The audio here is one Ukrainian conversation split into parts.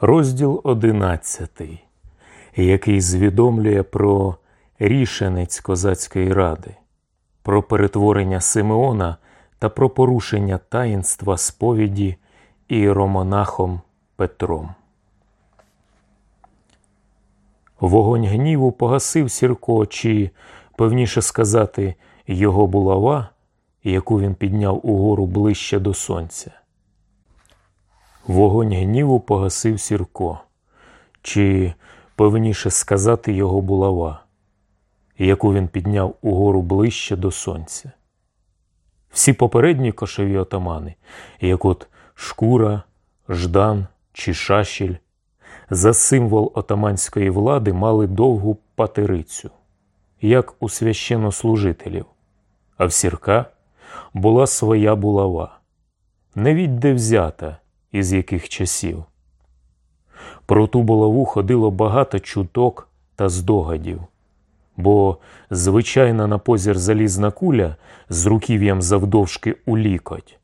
Розділ одинадцятий, який звідомлює про рішенець козацької ради, про перетворення Симеона та про порушення таїнства сповіді іеромонахом Петром. Вогонь гніву погасив Сірко, чи, певніше сказати, його булава, яку він підняв угору ближче до сонця. Вогонь гніву погасив Сірко, чи, певніше сказати, його булава, яку він підняв угору ближче до сонця. Всі попередні кошові отамани, як от Шкура, Ждан чи Шашіль, за символ отаманської влади мали довгу патерицю, як у священнослужителів, а в Сірка була своя булава, не відде взята із яких часів. Про ту булаву ходило багато чуток та здогадів, бо звичайна на позір залізна куля з руків'ям завдовжки у лікоть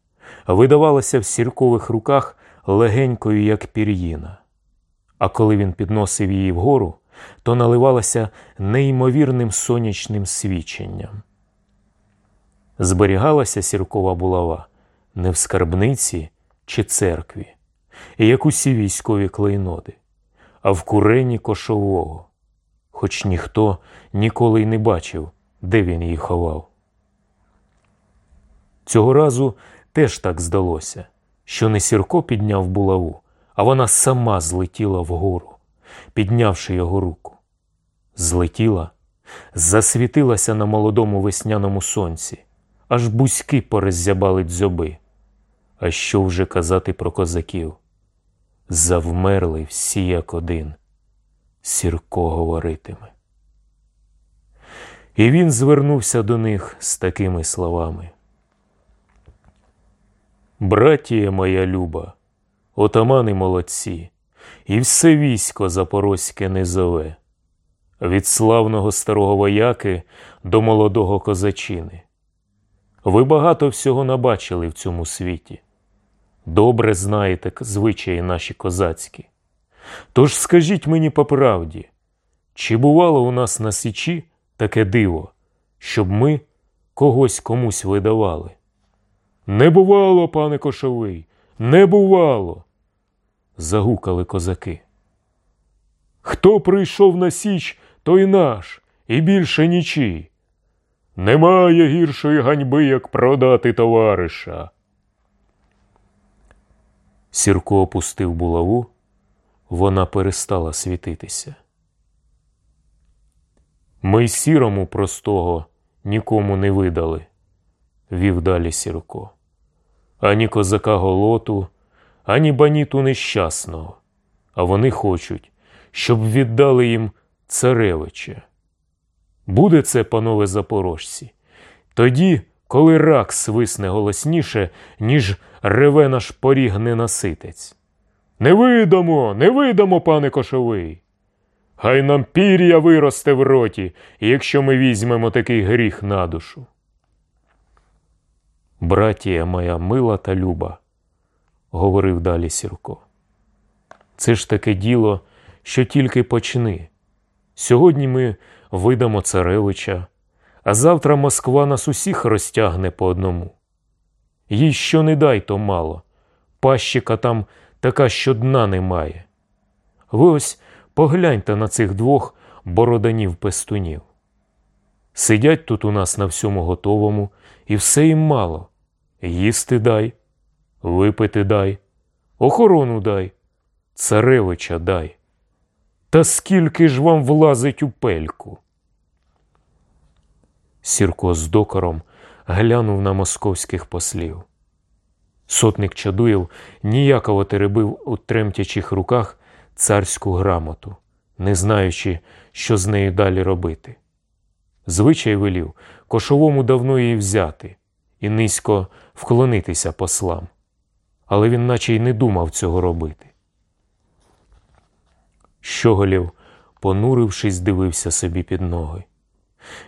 видавалася в сіркових руках легенькою, як пір'їна. А коли він підносив її вгору, то наливалася неймовірним сонячним свіченням. Зберігалася сіркова булава не в скарбниці чи церкві, як усі військові клейноди, а в курені кошового, хоч ніхто ніколи й не бачив, де він її ховав. Цього разу теж так здалося, що не Сірко підняв булаву, а вона сама злетіла вгору, піднявши його руку. Злетіла, засвітилася на молодому весняному сонці, аж бузьки пороззябали дзьоби. А що вже казати про козаків? Завмерли всі як один. Сірко говоритиме. І він звернувся до них з такими словами. Братіє моя люба, отамани молодці, і все військо запорозьке низове, від славного старого вояки до молодого козачини. Ви багато всього набачили в цьому світі. Добре знаєте звичаї наші козацькі. Тож скажіть мені по правді, чи бувало у нас на Січі таке диво, щоб ми когось комусь видавали? Не бувало, пане Кошовий, не бувало. Загукали козаки. Хто прийшов на Січ, той наш, і більше нічий. Немає гіршої ганьби, як продати товариша. Сірко опустив булаву, вона перестала світитися. Ми сірому простого нікому не видали, вів далі Сірко. Ані козака голоту, ані баніту нещасного, а вони хочуть, щоб віддали їм царевича. Буде це, панове запорожці, тоді, коли рак свисне голосніше, ніж реве наш поріг ненаситець. Не видамо, не видамо, пане кошовий. Хай нам пір'я виросте в роті, якщо ми візьмемо такий гріх на душу. Братія моя мила та люба, говорив далі Сірко. Це ж таке діло, що тільки почни. Сьогодні ми видамо царевича, а завтра Москва нас усіх розтягне по одному. Їй що не дай, то мало. Пащика там така, що дна немає. Ви ось погляньте на цих двох бороданів пестунів. Сидять тут у нас на всьому готовому, і все їм мало. Їсти дай, випити дай, охорону дай, царевича дай. Та скільки ж вам влазить у пельку? Сірко з докором глянув на московських послів. Сотник Чадуєв ніяково теребив у тремтячих руках царську грамоту, не знаючи, що з нею далі робити. Звичай велів кошовому давно її взяти і низько вклонитися послам, але він наче й не думав цього робити. Щоголів, понурившись, дивився собі під ноги.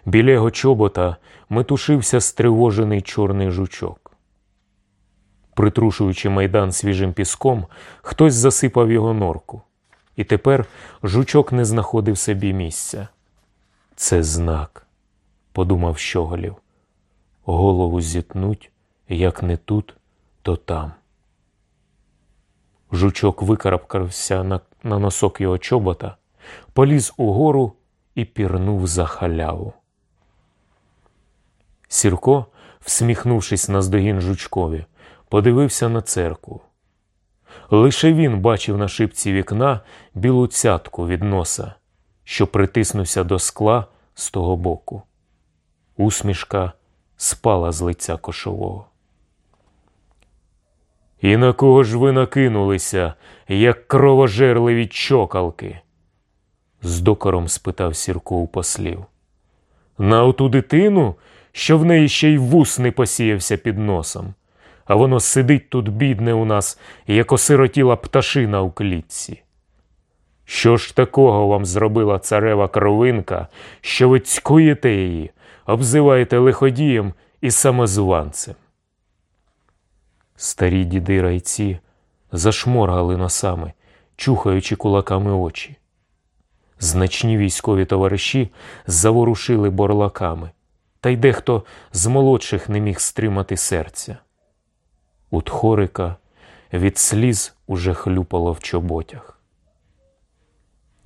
Біля його чобота метушився стривожений чорний жучок. Притрушуючи майдан свіжим піском, хтось засипав його норку, і тепер жучок не знаходив собі місця. Це знак, подумав Щоголів. Голову зітнуть, як не тут, то там. Жучок викарабкався на, на носок його чобота, поліз угору і пірнув за халяву. Сірко, всміхнувшись наздогін жучкові, подивився на церкву. Лише він бачив на шипці вікна білу цятку від носа, що притиснувся до скла з того боку. Усмішка спала з лиця кошового. І на кого ж ви накинулися, як кровожерливі чокалки? З докором спитав Сірко у послів. На оту дитину, що в неї ще й вус не посіявся під носом, а воно сидить тут, бідне, у нас, як осиротіла пташина у клітці. Що ж такого вам зробила царева кровинка, що ви цькуєте її, обзиваєте лиходієм і самозванцем? Старі діди райці зашморгали носами, чухаючи кулаками очі. Значні військові товариші заворушили борлаками, та й дехто з молодших не міг стримати серця. У тхорика від сліз уже хлюпало в чоботях.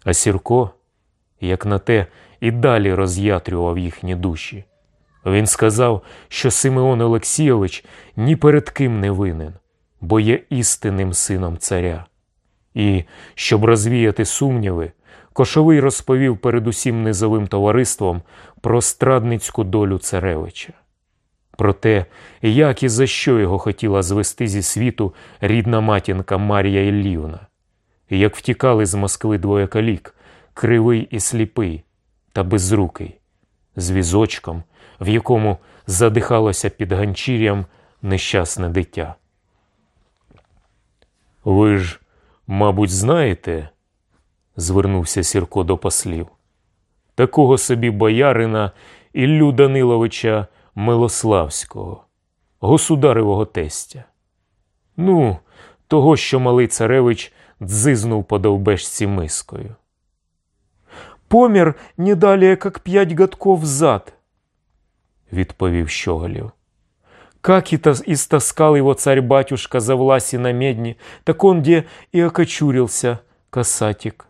А Сірко, як на те, і далі роз'ятрював їхні душі. Він сказав, що Симеон Олексійович ні перед ким не винен, бо є істинним сином царя. І, щоб розвіяти сумніви, Кошовий розповів перед усім низовим товариством про страдницьку долю царевича, про те, як і за що його хотіла звести зі світу рідна матінка Марія Іллівна, як втікали з Москви двоє калік, кривий і сліпий та безрукий, з візочком, в якому задихалося під ганчір'ям нещасне дитя. Ви ж, мабуть, знаєте, звернувся Сірко до послів, такого собі боярина Іллю Даниловича Милославського, государевого тестя. Ну, того, що малий царевич дзизнув по довбешці мискою. Помер не далее, як п'ять годков зад, відповів Щоголів. Как тас- истаскал его царь-батюшка за власи на медни, так он где и окочурился, касатик.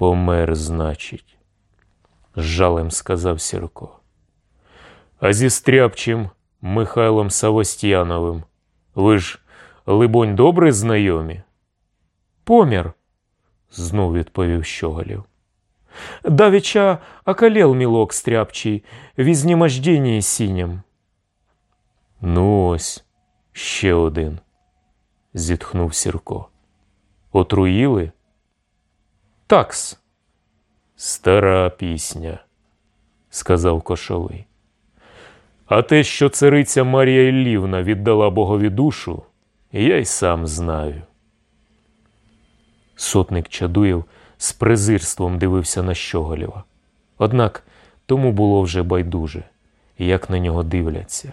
Помер, значить, з жалем сказав Сірко. А зі стряпчим Михайлом Савостяновим ви ж, либонь, добре знайомі? Помер. знов відповів Щоголів. Давеча околел милок стряпчий в изнемождении синем. Ну ось, ще один, зітхнув Сірко. Отруїли? Такс. Стара пісня, сказав Кошовий. А те, що цариця Марія Іллівна віддала Богові душу, я й сам знаю. Сотник Чадуєв з презирством дивився на Щоголєва. Однак тому було вже байдуже, як на нього дивляться.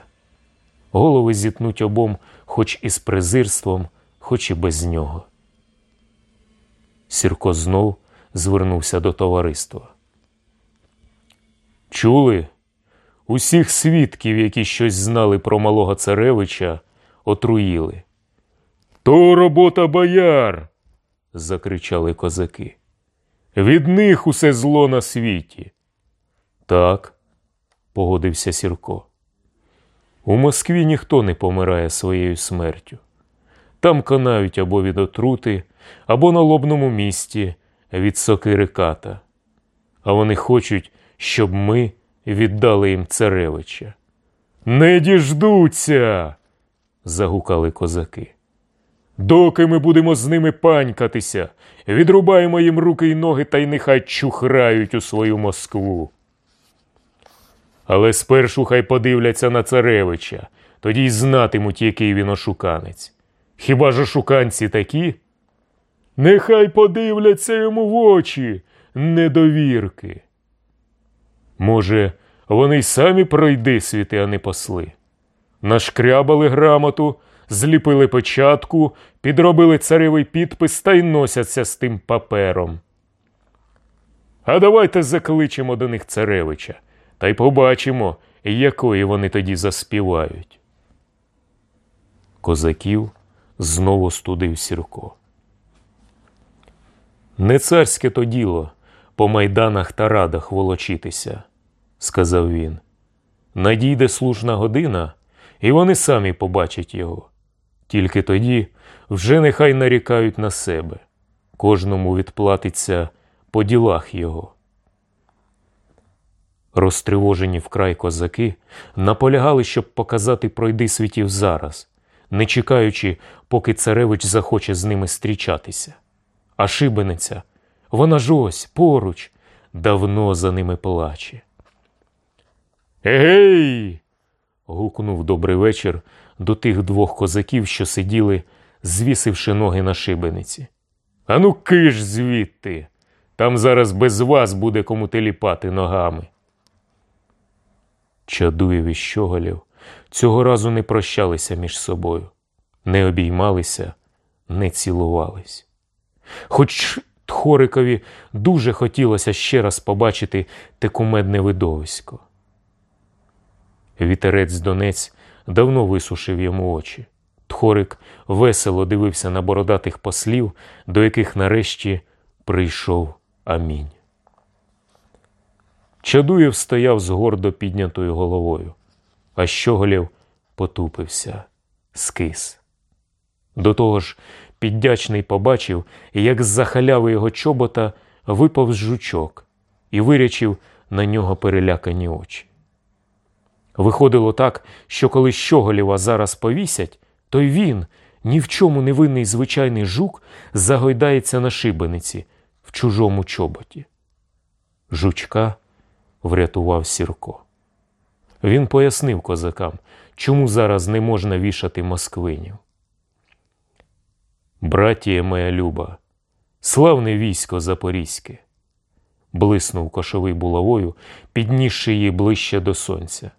Голови зітнуть обом, хоч і з презирством, хоч і без нього. Сірко знов звернувся до товариства. Чули? Усіх свідків, які щось знали про малого царевича, отруїли. То робота бояр. закричали козаки. Від них усе зло на світі. Так, погодився Сірко. У Москві ніхто не помирає своєю смертю. Там канають або від отрути, або на лобному місці від сокири ката. А вони хочуть, щоб ми віддали їм царевича. Не діждуться. загукали козаки. Доки ми будемо з ними панькатися, відрубаємо їм руки й ноги та й нехай чухрають у свою Москву. Але спершу хай подивляться на царевича, тоді й знатимуть, який він ошуканець. Хіба ж ошуканці такі? Нехай подивляться йому в очі, недовірки. Може, вони й самі пройди світи, а не посли. Нашкрябали грамоту, зліпили печатку, підробили царевий підпис та й носяться з тим папером. А давайте закличемо до них царевича, та й побачимо, якої вони тоді заспівають. Козаків знову студив Сірко. Не царське то діло по майданах та радах волочитися, сказав він. Надійде слушна година, і вони самі побачать його. Тільки тоді вже нехай нарікають на себе, кожному відплатиться по ділах його. Розтривожені вкрай козаки наполягали, щоб показати пройди світів зараз, не чекаючи, поки царевич захоче з ними зустрічатися. А шибениця, вона ж ось поруч, давно за ними плаче. Егей. гукнув добрий вечір до тих двох козаків, що сиділи, звісивши ноги на шибениці. Ану киш звідти. Там зараз без вас буде кому теліпати ногами. Чадуєв і щоголів цього разу не прощалися між собою, не обіймалися, не цілувались. Хоч Тхорикові дуже хотілося ще раз побачити те кумедне видовисько. Вітерець Донець давно висушив йому очі. Тхорик весело дивився на бородатих послів, до яких нарешті прийшов амінь. Чадуєв стояв з гордо піднятою головою, а щоголів потупився, скис. До того ж, піддячний побачив, як з-за халяви його чобота випав жучок і вирячив на нього перелякані очі. Виходило так, що коли Щоголєва зараз повісять, то й він, ні в чому не винний звичайний жук, загойдається на шибениці в чужому чоботі. Жучка врятував Сірко. Він пояснив козакам, чому зараз не можна вішати москвинів. Братіє моя люба, славне військо Запорізьке, блиснув кошовий булавою, піднісши її ближче до сонця.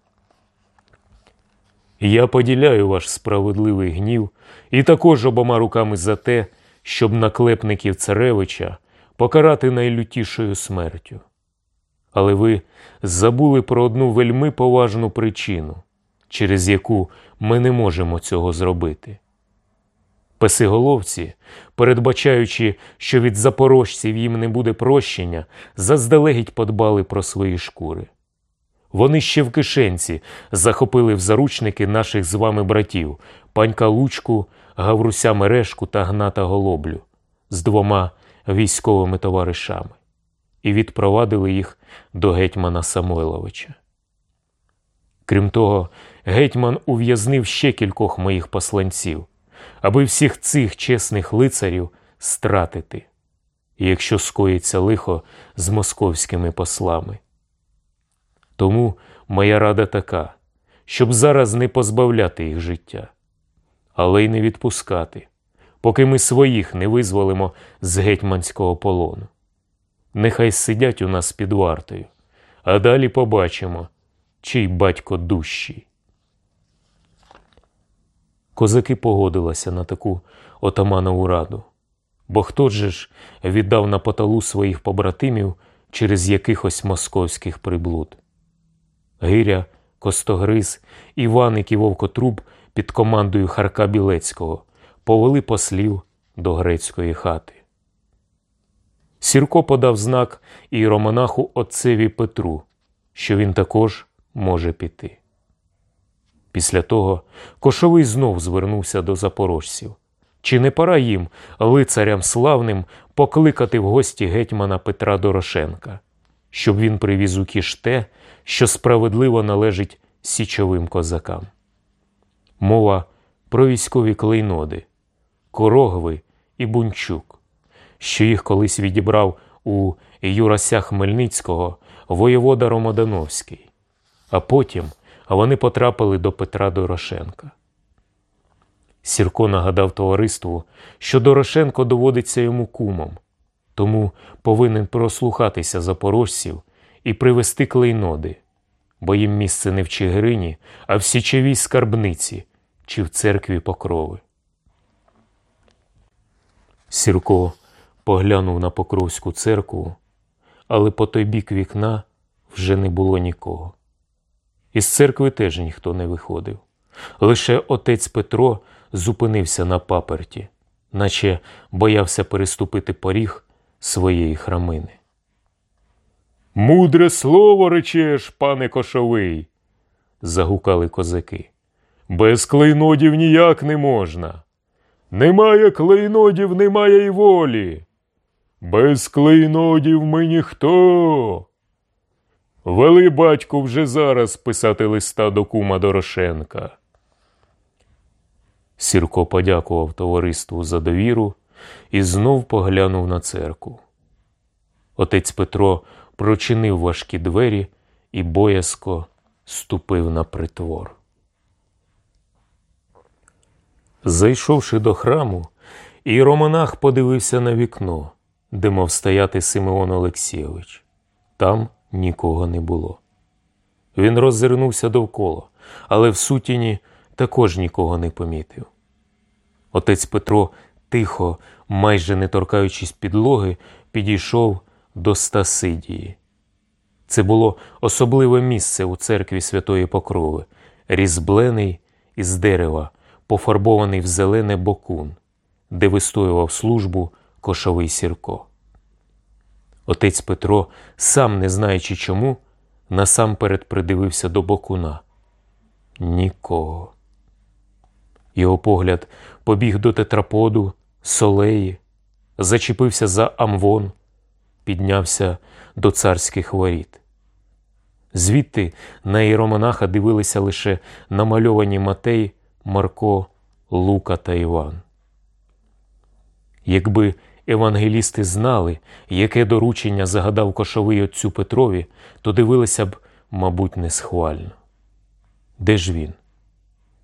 Я поділяю ваш справедливий гнів і також обома руками за те, щоб наклепників царевича покарати найлютішою смертю. Але ви забули про одну вельми поважну причину, через яку ми не можемо цього зробити. Песиголовці, передбачаючи, що від запорожців їм не буде прощення, заздалегідь подбали про свої шкури. Вони ще в кишенці захопили в заручники наших з вами братів панька Лучку, Гавруся Мережку та Гната Голоблю з двома військовими товаришами і відпровадили їх до гетьмана Самойловича. Крім того, гетьман ув'язнив ще кількох моїх посланців, аби всіх цих чесних лицарів стратити, якщо скоїться лихо з московськими послами. Тому моя рада така, щоб зараз не позбавляти їх життя, але й не відпускати, поки ми своїх не визволимо з гетьманського полону. Нехай сидять у нас під вартою, а далі побачимо, чий батько дужчий. Козаки погодилися на таку отаманову раду, бо хто же ж віддав на поталу своїх побратимів через якихось московських приблуд. Гиря, Костогриз, Іваник і Вовкотруб під командою Харка Білецького повели послів до грецької хати. Сірко подав знак іеромонаху отцеві Петру, що він також може піти. Після того Кошовий знов звернувся до запорожців. Чи не пора їм, лицарям славним, покликати в гості гетьмана Петра Дорошенка, щоб він привіз у кіш те, що справедливо належить січовим козакам? Мова про військові клейноди, Корогви і Бунчук, що їх колись відібрав у Юрася Хмельницького воєвода Ромодановський, а потім вони потрапили до Петра Дорошенка. Сірко нагадав товариству, що Дорошенко доводиться йому кумом, тому повинен прослухатися запорожців і привести клейноди, бо їм місце не в Чигирині, а в січовій скарбниці, чи в церкві покрови. Сірко поглянув на Покровську церкву, але по той бік вікна вже не було нікого. Із церкви теж ніхто не виходив. Лише отець Петро зупинився на паперті, наче боявся переступити поріг своєї храмини. Мудре слово речеш, пане кошовий, загукали козаки. Без клейнодів ніяк не можна. Немає клейнодів, немає й волі. Без клейнодів ми ніхто. Вели батько вже зараз писати листа до кума Дорошенка. Сірко подякував товариству за довіру і знов поглянув на церкву. Отець Петро прочинив важкі двері і боязко ступив на притвор. Зайшовши до храму, іеромонах подивився на вікно, де мав стояти Симеон Олексійович. Там нікого не було. Він роззирнувся довкола, але в сутіні також нікого не помітив. Отець Петро тихо, майже не торкаючись підлоги, підійшов до Стасидії. Це було особливе місце у церкві Святої Покрови, різблений із дерева, пофарбований в зелене бокун, де вистоював службу кошовий сірко. Отець Петро, сам не знаючи чому, насамперед придивився до бокуна. Нікого. Його погляд побіг до тетраподу, солеї, зачепився за амвон, піднявся до царських воріт. Звідти на іеромонаха дивилися лише намальовані Матей, Марко, Лука та Іван. Якби евангелісти знали, яке доручення загадав кошовий отцю Петрові, то дивилися б, мабуть, несхвально. Де ж він?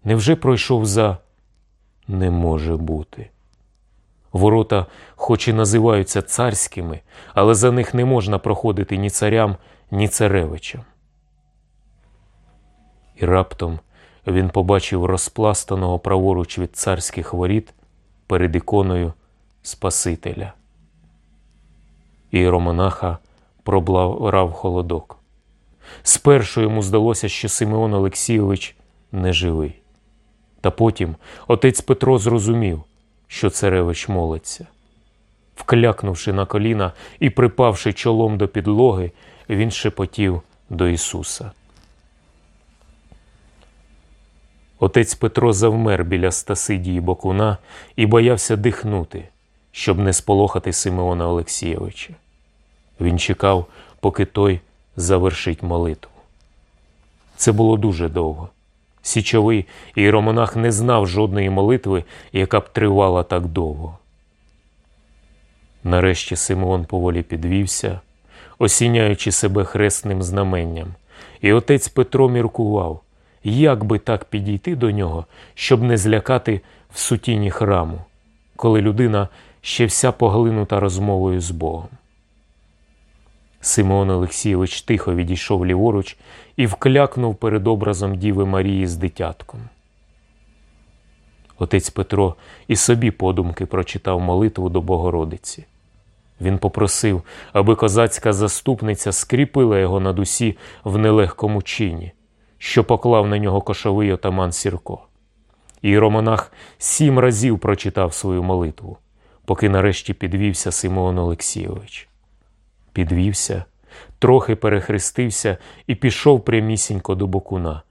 Невже пройшов за не може бути? Ворота, хоч і називаються царськими, але за них не можна проходити ні царям, ні царевичам. І раптом він побачив розпластаного праворуч від царських воріт перед іконою Спасителя. Іеромонаха проблаврав холодок. Спершу йому здалося, що Симеон Олексійович не живий. Та потім отець Петро зрозумів, що царевич молиться. Вклякнувши на коліна і припавши чолом до підлоги, він шепотів до Ісуса. Отець Петро завмер біля Стасидії Бокуна і боявся дихнути, щоб не сполохати Симеона Олексійовича. Він чекав, поки той завершить молитву. Це було дуже довго. Січовий іеромонах не знав жодної молитви, яка б тривала так довго. Нарешті Симеон поволі підвівся, осіняючи себе хресним знаменням, і отець Петро міркував, як би так підійти до нього, щоб не злякати в сутіні храму, коли людина ще вся поглинута розмовою з Богом. Симеон Олексійович тихо відійшов ліворуч і вклякнув перед образом Діви Марії з дитятком. Отець Петро і собі подумки прочитав молитву до Богородиці. Він попросив, аби козацька заступниця скріпила його на дусі в нелегкому чині, що поклав на нього кошовий отаман Сірко. Іеромонах сім разів прочитав свою молитву, поки нарешті підвівся Симеон Олексійович. Підвівся, трохи перехрестився і пішов прямісінько до бокуна,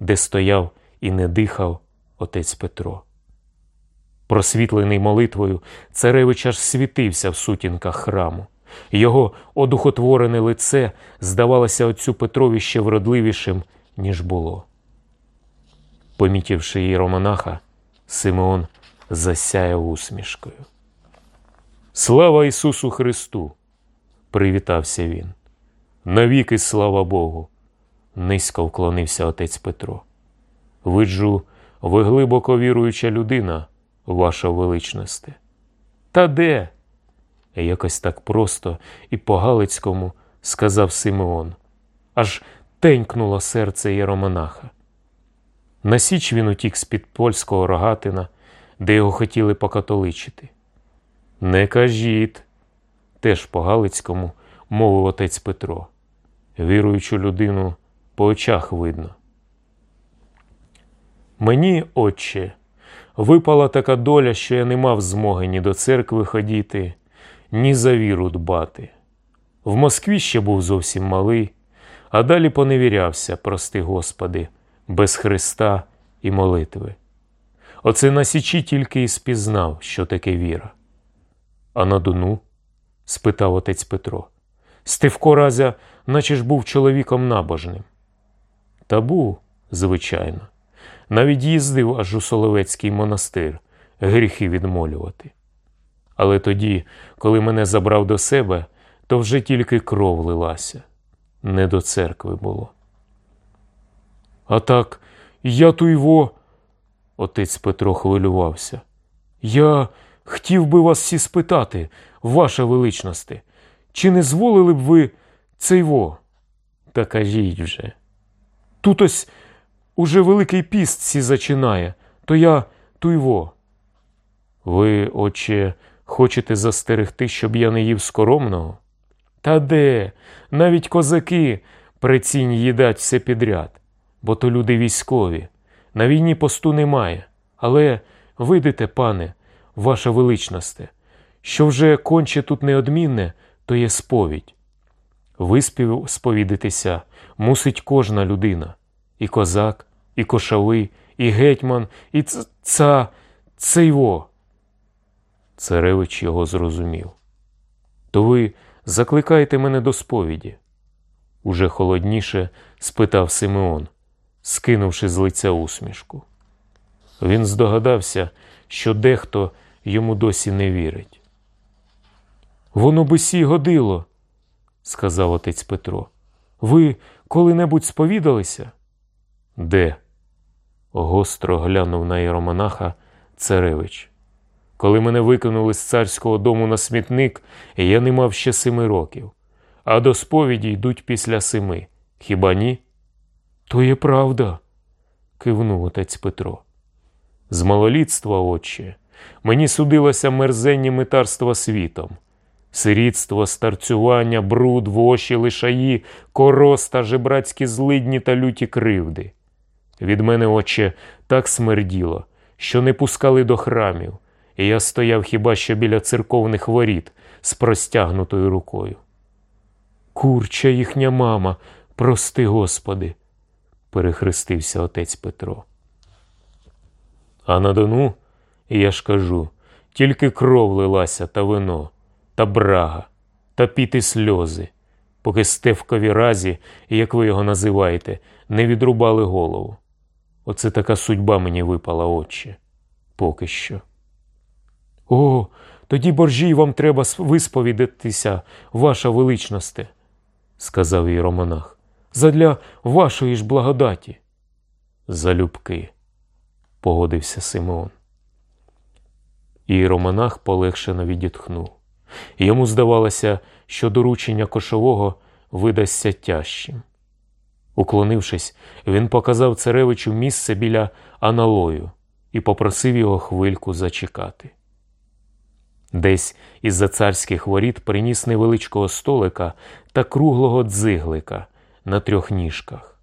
де стояв і не дихав отець Петро. Просвітлений молитвою, царевич аж світився в сутінках храму. Його одухотворене лице здавалося отцю Петрові ще вродливішим, ніж було. Помітивши іеромонаха, Симеон засяяв усмішкою. Слава Ісусу Христу! привітався він. Навіки слава Богу, низько вклонився отець Петро. Виджу, ви глибоко віруюча людина, ваша величносте. Та де? Якось так просто і по Галицькому сказав Симеон, аж тенькнуло серце Єромонаха. На Січ він утік з-під польського рогатина, де його хотіли покатоличити. Не кажіть, теж по Галицькому мовив отець Петро. Віруючу людину по очах видно. Мені, отче, випала така доля, що я не мав змоги ні до церкви ходіти, ні за віру дбати. В Москві ще був зовсім малий, а далі поневірявся, прости Господи, без Христа і молитви. Оце на Січі тільки і спізнав, що таке віра. А на Дону? спитав отець Петро. Стевко разя, наче ж був чоловіком набожним. Та був, звичайно. Навіть їздив аж у Соловецький монастир гріхи відмолювати. Але тоді, коли мене забрав до себе, то вже тільки кров лилася, не до церкви було. А так, я туйво, отець Петро хвилювався. Я хотів би вас всі спитати, ваша величносте, чи не зволили б ви цейво? Та кажіть вже. Тут ось уже Великий піст сі зачинає, то я туйво. Ви, отче, хочете застерегти, щоб я не їв скоромного? Та де? Навіть козаки прицінь їдать все підряд, бо то люди військові. На війні посту немає. Але видите, пане, ваша величносте, що вже конче тут неодмінне, то є сповідь. Виспів сповідатися мусить кожна людина, і козак, і кошовий, і гетьман, і ц- ца, цейво. Царевич його зрозумів. То ви закликаєте мене до сповіді? Уже холодніше спитав Симеон, скинувши з лиця усмішку. Він здогадався, що дехто йому досі не вірить. Воно би сі годило, сказав отець Петро. Ви коли-небудь сповідалися? Де? Гостро глянув на іеромонаха царевич. Коли мене викинули з царського дому на смітник, я не мав ще семи років, а до сповіді йдуть після семи. Хіба ні? То є правда, кивнув отець Петро. З малолітства, отче, мені судилося мерзенні митарства світом. Сирітство, старцювання, бруд, воші, лишаї, короста, жебрацькі злидні та люті кривди. Від мене, отче, так смерділо, що не пускали до храмів, і я стояв хіба що біля церковних воріт з простягнутою рукою. Курча їхня мама, прости Господи, перехрестився отець Петро. А на Дону, я ж кажу, тільки кров лилася та вино, та брага, та піти сльози, поки Стевкові разі, як ви його називаєте, не відрубали голову. Оце така судьба мені випала, отче. Поки що. О, тоді боржій вам треба висповідатися, ваша величносте, сказав їй романах. Задля вашої ж благодаті. Залюбки, погодився Симеон. І романах полегшено відітхнув. Йому здавалося, що доручення кошового видасться тяжчим. Уклонившись, він показав царевичу місце біля аналою і попросив його хвильку зачекати. Десь із-за царських воріт приніс невеличкого столика та круглого дзиглика на трьох ніжках.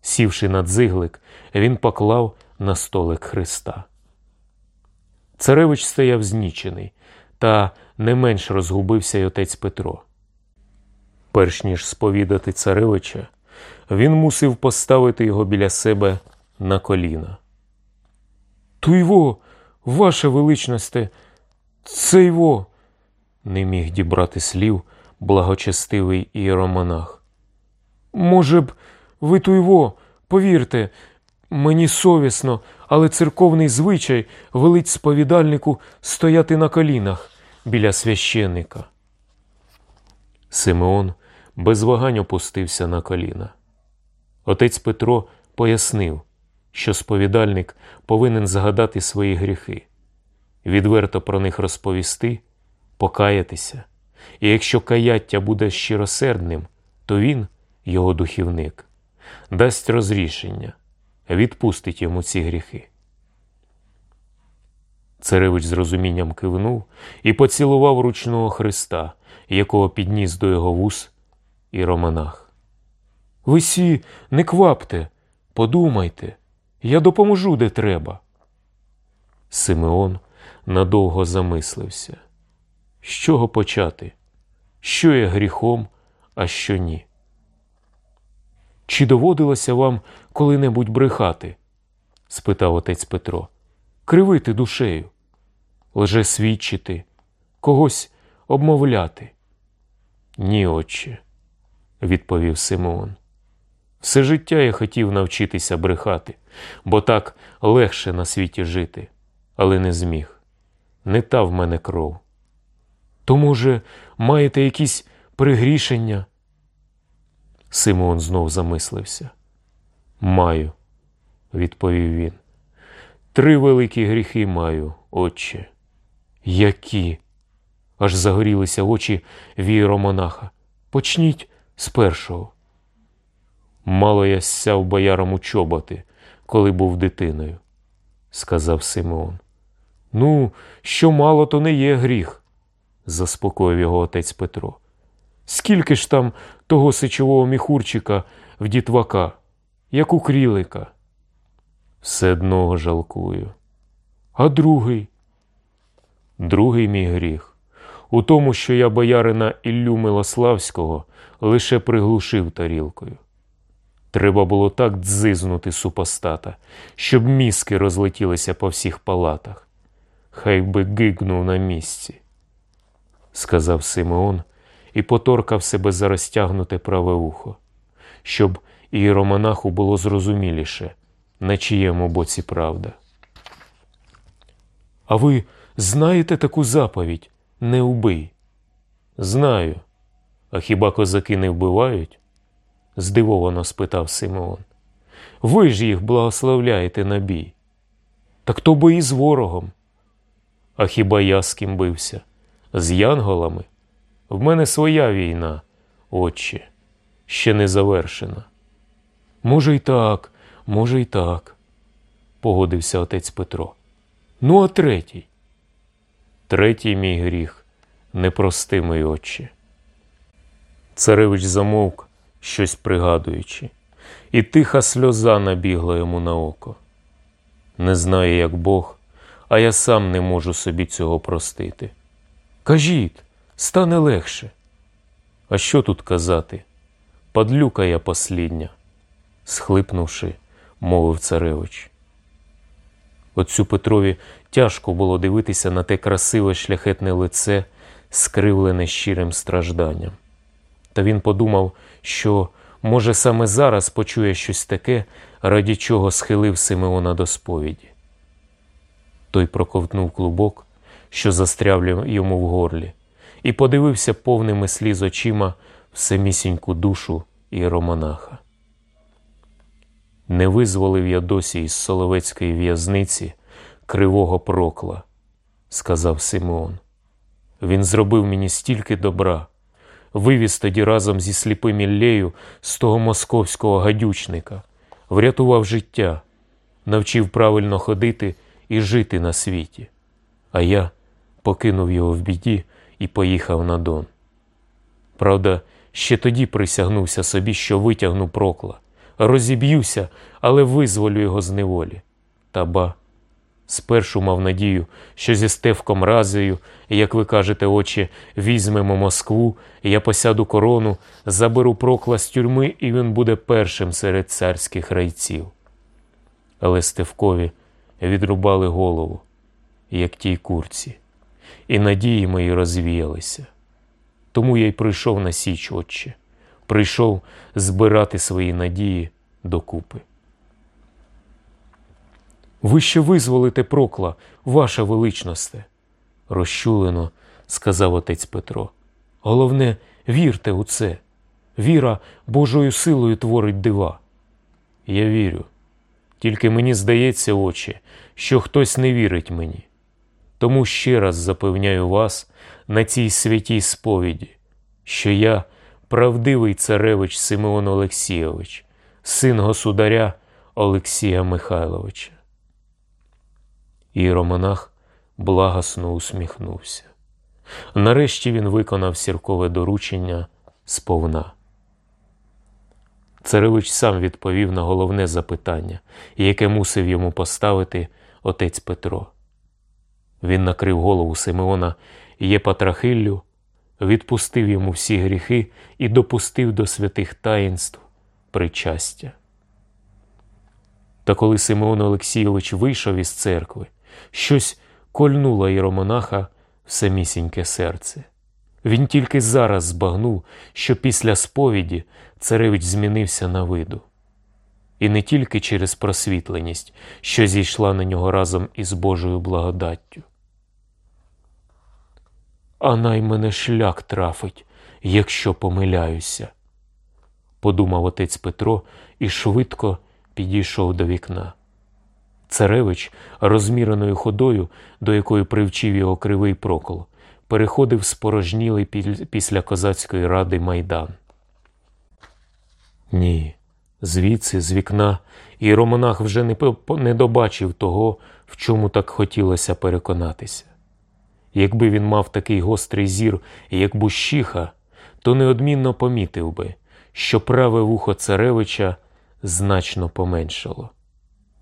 Сівши на дзиглик, він поклав на столик Христа. Царевич стояв знічений, та не менш розгубився й отець Петро. Перш ніж сповідати царевича, він мусив поставити його біля себе на коліна. Туйво, ваше величносте, цейво, не міг дібрати слів благочестивий іеромонах. Може б, ви туйво, повірте, мені совісно, але церковний звичай велить сповідальнику стояти на колінах біля священника. Симеон без вагань опустився на коліна. Отець Петро пояснив, що сповідальник повинен згадати свої гріхи, відверто про них розповісти, покаятися, і якщо каяття буде щиросердним, то він, його духівник, дасть розрішення, відпустить йому ці гріхи. Царевич з розумінням кивнув і поцілував ручного Христа, якого підніс до його вуз іеромонах. Ви сі, не квапте, подумайте, я допоможу, де треба. Симеон надовго замислився. З чого почати? Що є гріхом, а що ні? Чи доводилося вам коли-небудь брехати? спитав отець Петро. Кривити душею, лже свідчити, когось обмовляти. Ні, отче, відповів Симеон. Все життя я хотів навчитися брехати, бо так легше на світі жити, але не зміг. Не та в мене кров. То, може, маєте якісь пригрішення? Симеон знов замислився. Маю, відповів він. Три великі гріхи маю, отче. Які? Аж загорілися очі вієромонаха. Почніть з першого. Мало я сяв бояром у чоботи, коли був дитиною, сказав Симеон. Ну, що мало, то не є гріх, заспокоїв його отець Петро. Скільки ж там того сичового міхурчика в дітвака, як у крілика? Все одного жалкую. А другий? Другий мій гріх. У тому, що я боярина Іллю Милославського лише приглушив тарілкою. Треба було так дзизнути супостата, щоб мізки розлетілися по всіх палатах. Хай би гигнув на місці, сказав Симеон і поторкав себе за розтягнуте праве вухо, щоб іеромонаху було зрозуміліше, на чиєму боці правда. А ви знаєте таку заповідь не убий? Знаю. А хіба козаки не вбивають? здивовано спитав Симеон. Ви ж їх благословляєте на бій. Так хто бої з ворогом? А хіба я з ким бився? З янголами? В мене своя війна, отче, ще не завершена. Може, й так, може, й так, погодився отець Петро. Ну, а третій? Третій мій гріх непростимий, отче. Царевич замовк, щось пригадуючи, і тиха сльоза набігла йому на око. Не знаю, як Бог, а я сам не можу собі цього простити. Кажіть, стане легше. А що тут казати? Падлюка я послідня, схлипнувши, мовив царевич. Отцю Петрові тяжко було дивитися на те красиве шляхетне лице, скривлене щирим стражданням. Та він подумав, що, може, саме зараз почує щось таке, раді чого схилив Симеона до сповіді. Той проковтнув клубок, що застряв йому в горлі, і подивився повними сліз очима в самісіньку душу іеромонаха. Не визволив я досі із Соловецької в'язниці кривого прокла, сказав Симеон. Він зробив мені стільки добра, вивіз тоді разом зі сліпим Іллею з того московського гадючника, врятував життя, навчив правильно ходити і жити на світі. А я покинув його в біді і поїхав на Дон. Правда, ще тоді присягнувся собі, що витягну прокла, розіб'юся, але визволю його з неволі. Та ба, спершу мав надію, що зі Стевком Разею, як ви кажете, очі, візьмемо Москву, я посяду корону, заберу прокла з тюрми, і він буде першим серед царських райців. Але Стевкові відрубали голову, як тій курці, і надії мої розвіялися. Тому я й прийшов на Січ, отче, прийшов збирати свої надії докупи. Ви ще визволите прокла, ваша величносте, розчулено сказав отець Петро. Головне, вірте у це. Віра Божою силою творить дива. Я вірю. Тільки мені здається, очі, що хтось не вірить мені. Тому ще раз запевняю вас на цій святій сповіді, що я правдивий царевич Симеон Олексійович, син государя, Олексія Михайловича. Іеромонах благосно усміхнувся. Нарешті він виконав сіркове доручення сповна. Царевич сам відповів на головне запитання, яке мусив йому поставити отець Петро. Він накрив голову Симеона Єпатрахиллю, відпустив йому всі гріхи і допустив до святих таїнств причастя. Та коли Симеон Олексійович вийшов із церкви, щось кольнуло іеромонаха в самісіньке серце. Він тільки зараз збагнув, що після сповіді царевич змінився на виду. І не тільки через просвітленість, що зійшла на нього разом із Божою благодаттю. А най мене шлях трафить, якщо помиляюся, подумав отець Петро і швидко підійшов до вікна. Царевич, розміреною ходою, до якої привчив його кривий прокол, переходив спорожнілий після козацької ради майдан. Ні, звідси, з вікна, іеромонах вже не, не добачив того, в чому так хотілося переконатися. Якби він мав такий гострий зір, як Бущиха, то неодмінно помітив би, що праве вухо царевича значно поменшало.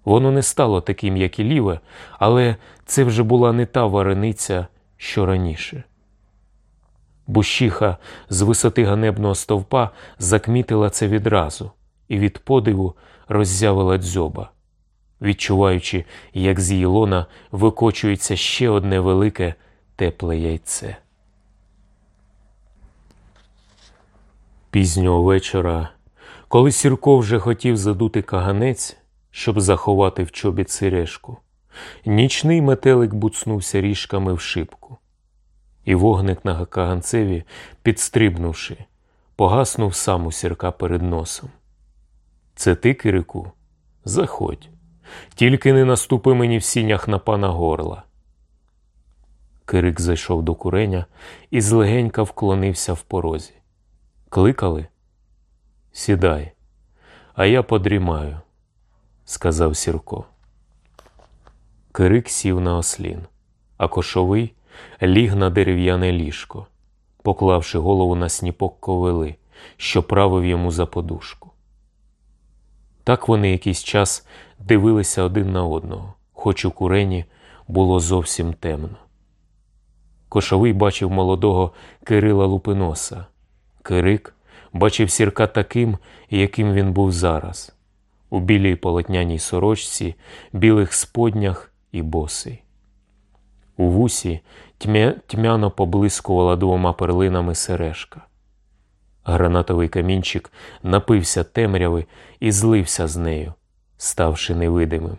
Воно не стало таким, як і ліве, але це вже була не та варениця, що раніше. Бущиха з висоти ганебного стовпа закмітила це відразу і від подиву роззявила дзьоба, відчуваючи, як з її лона викочується ще одне велике тепле яйце. Пізнього вечора, коли Сірко вже хотів задути каганець, щоб заховати в чобіт сережку, нічний метелик буцнувся ріжками в шибку, і вогник на каганцеві, підстрибнувши, погаснув сам у сірка перед носом. Це ти, Кирику? Заходь, тільки не наступи мені в сінях на пана горла. Кирик зайшов до куреня і злегенька вклонився в порозі. Кликали? Сідай, а я подрімаю, сказав Сірко. Кирик сів на ослін, а кошовий ліг на дерев'яне ліжко, поклавши голову на сніпок ковили, що правив йому за подушку. Так вони якийсь час дивилися один на одного, хоч у курені було зовсім темно. Кошовий бачив молодого Кирила Лупиноса. Кирик бачив сірка таким, яким він був зараз, у білій полотняній сорочці, білих споднях і босий. У вусі тьмя, тьмяно поблискувала двома перлинами сережка. Гранатовий камінчик напився темряви і злився з нею, ставши невидимим.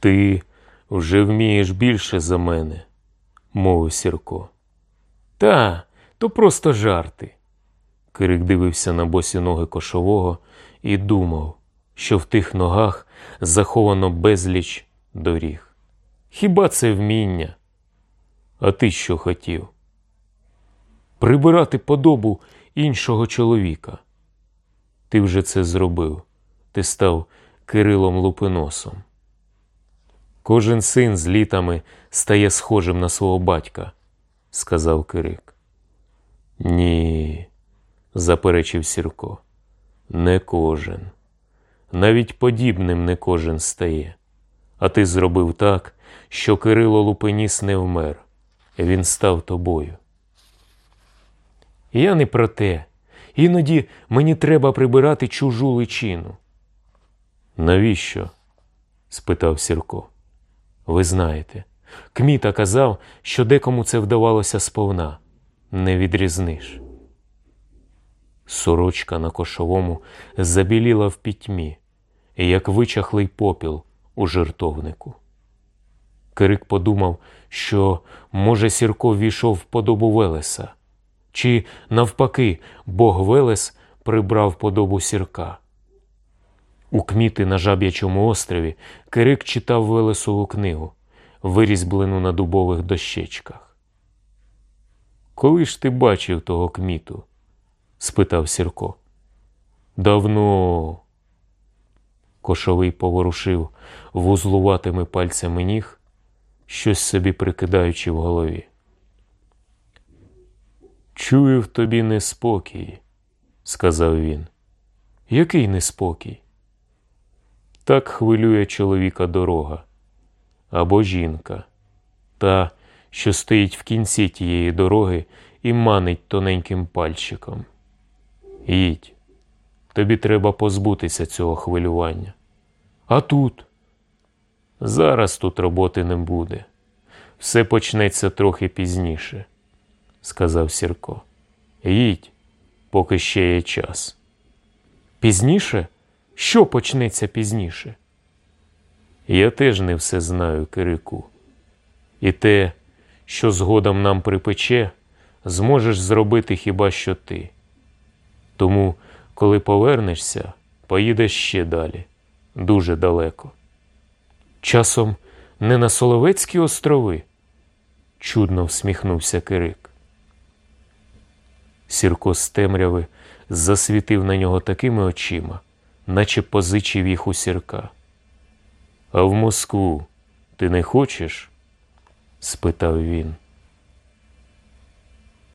Ти вже вмієш більше за мене, мовив Сірко. Та, то просто жарти. Кирик дивився на босі ноги кошового і думав, що в тих ногах заховано безліч доріг. Хіба це вміння? А ти що хотів? Прибирати подобу іншого чоловіка. Ти вже це зробив. Ти став Кирилом Лупиносом. Кожен син з літами стає схожим на свого батька, сказав Кирик. Ні, заперечив Сірко. Не кожен. Навіть подібним не кожен стає. А ти зробив так, що Кирило Лупеніс не вмер, він став тобою. Я не про те. Іноді мені треба прибирати чужу личину. Навіщо? спитав Сірко. Ви знаєте, Кміта казав, що декому це вдавалося сповна, не відрізниш. Сорочка на кошовому забіліла в пітьмі, як вичахлий попіл у жертовнику. Кирик подумав, що, може, Сірко війшов в подобу Велеса, чи, навпаки, Бог Велес прибрав подобу Сірка. У кміти на жаб'ячому острові Кирик читав Велесову книгу, вирізблену на дубових дощечках. Коли ж ти бачив того кміту? спитав Сірко. Давно, Кошовий поворушив вузлуватими пальцями ніг, щось собі прикидаючи в голові. Чую в тобі неспокій, сказав він. Який неспокій? Так хвилює чоловіка дорога або жінка, та, що стоїть в кінці тієї дороги і манить тоненьким пальчиком. Їдь, тобі треба позбутися цього хвилювання. А тут? Зараз тут роботи не буде. Все почнеться трохи пізніше, сказав Сірко. Їдь, поки ще є час. Пізніше? Що почнеться пізніше? Я теж не все знаю, Кирику. І те, що згодом нам припече, зможеш зробити хіба що ти. Тому, коли повернешся, поїдеш ще далі, дуже далеко. Часом не на Соловецькі острови, чудно всміхнувся Кирик. Сірко з темряви засвітив на нього такими очима, наче позичив їх у сірка. А в Москву ти не хочеш? спитав він.